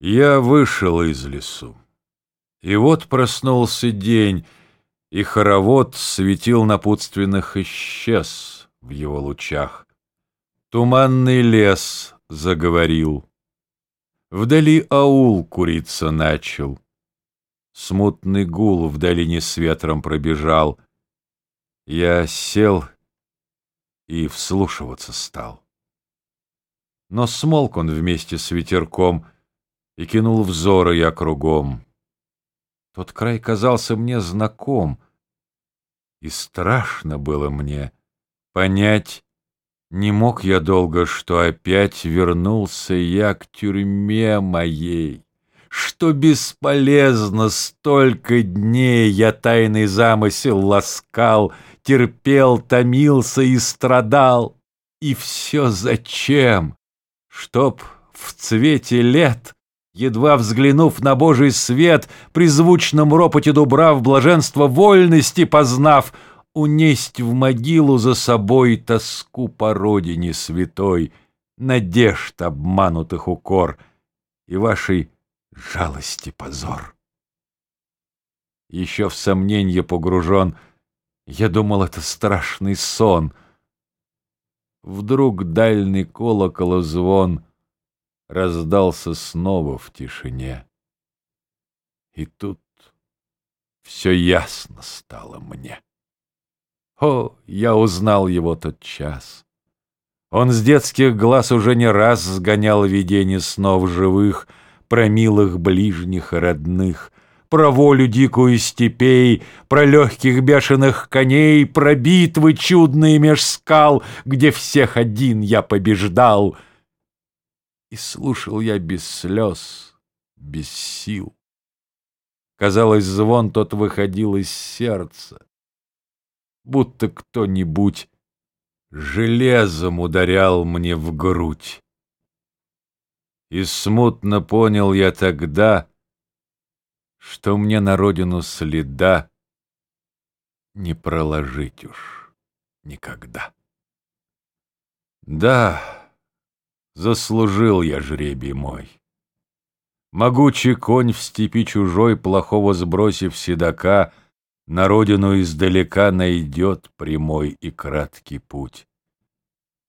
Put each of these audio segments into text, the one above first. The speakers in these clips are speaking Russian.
Я вышел из лесу. И вот проснулся день, и хоровод светил напутственных исчез в его лучах. Туманный лес заговорил. Вдали аул куриться начал. Смутный гул в долине с ветром пробежал. Я сел и вслушиваться стал. Но смолк он вместе с ветерком И кинул взоры я кругом. Тот край казался мне знаком, И страшно было мне понять, Не мог я долго, что опять Вернулся я к тюрьме моей что бесполезно столько дней я тайный замысел ласкал, терпел, томился и страдал. И все зачем? Чтоб в цвете лет, едва взглянув на Божий свет, при звучном ропоте дубрав блаженство вольности познав, унесть в могилу за собой тоску по родине святой, надежд обманутых укор и вашей жалости позор. Еще в сомненье погружен, я думал, это страшный сон. Вдруг дальний колокол звон раздался снова в тишине. И тут все ясно стало мне. О, я узнал его тот час. Он с детских глаз уже не раз сгонял видение снов живых — про милых ближних и родных, про волю дикую степей, про легких бешеных коней, про битвы чудные меж скал, где всех один я побеждал. И слушал я без слез, без сил. Казалось, звон тот выходил из сердца, будто кто-нибудь железом ударял мне в грудь. И смутно понял я тогда, Что мне на родину следа Не проложить уж никогда. Да, заслужил я жребий мой. Могучий конь в степи чужой, Плохого сбросив седока, На родину издалека найдет Прямой и краткий путь.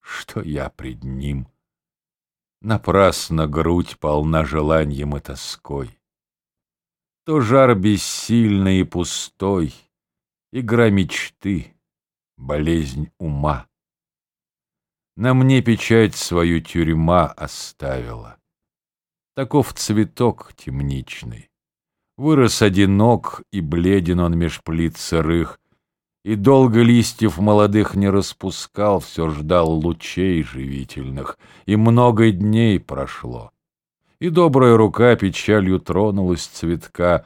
Что я пред ним — Напрасно грудь полна желанием и тоской. То жар бессильный и пустой, Игра мечты, болезнь ума. На мне печать свою тюрьма оставила. Таков цветок темничный. Вырос одинок, и бледен он меж плит сырых, и долго листьев молодых не распускал, все ждал лучей живительных, и много дней прошло. И добрая рука печалью тронулась цветка,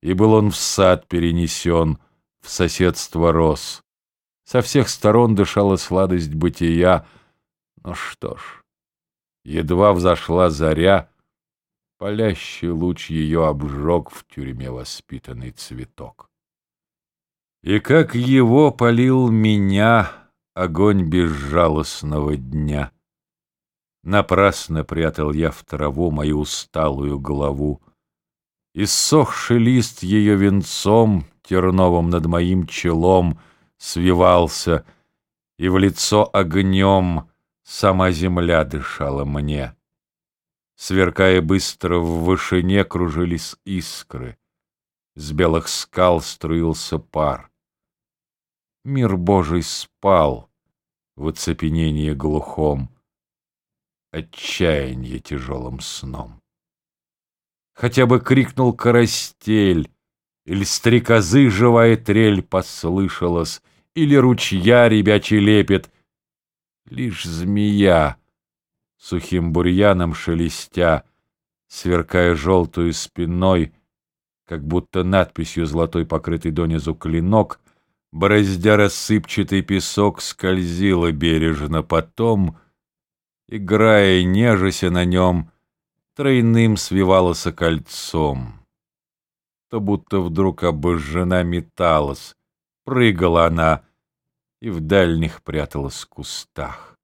и был он в сад перенесен, в соседство рос. Со всех сторон дышала сладость бытия, но что ж, едва взошла заря, палящий луч ее обжег в тюрьме воспитанный цветок. И как его полил меня огонь безжалостного дня. Напрасно прятал я в траву мою усталую голову. Иссохший лист ее венцом терновым над моим челом свивался, и в лицо огнем сама земля дышала мне. Сверкая быстро в вышине, кружились искры. С белых скал струился пар. Мир Божий спал в оцепенении глухом, Отчаяние тяжелым сном. Хотя бы крикнул карастель, Или стрекозы живая трель послышалась, Или ручья ребячий лепет, Лишь змея, сухим бурьяном шелестя, Сверкая желтую спиной, как будто надписью золотой покрытый донизу клинок, бороздя рассыпчатый песок, скользила бережно потом, играя, нежася на нем, тройным свивалась кольцом. То будто вдруг обожжена металась, прыгала она и в дальних пряталась кустах.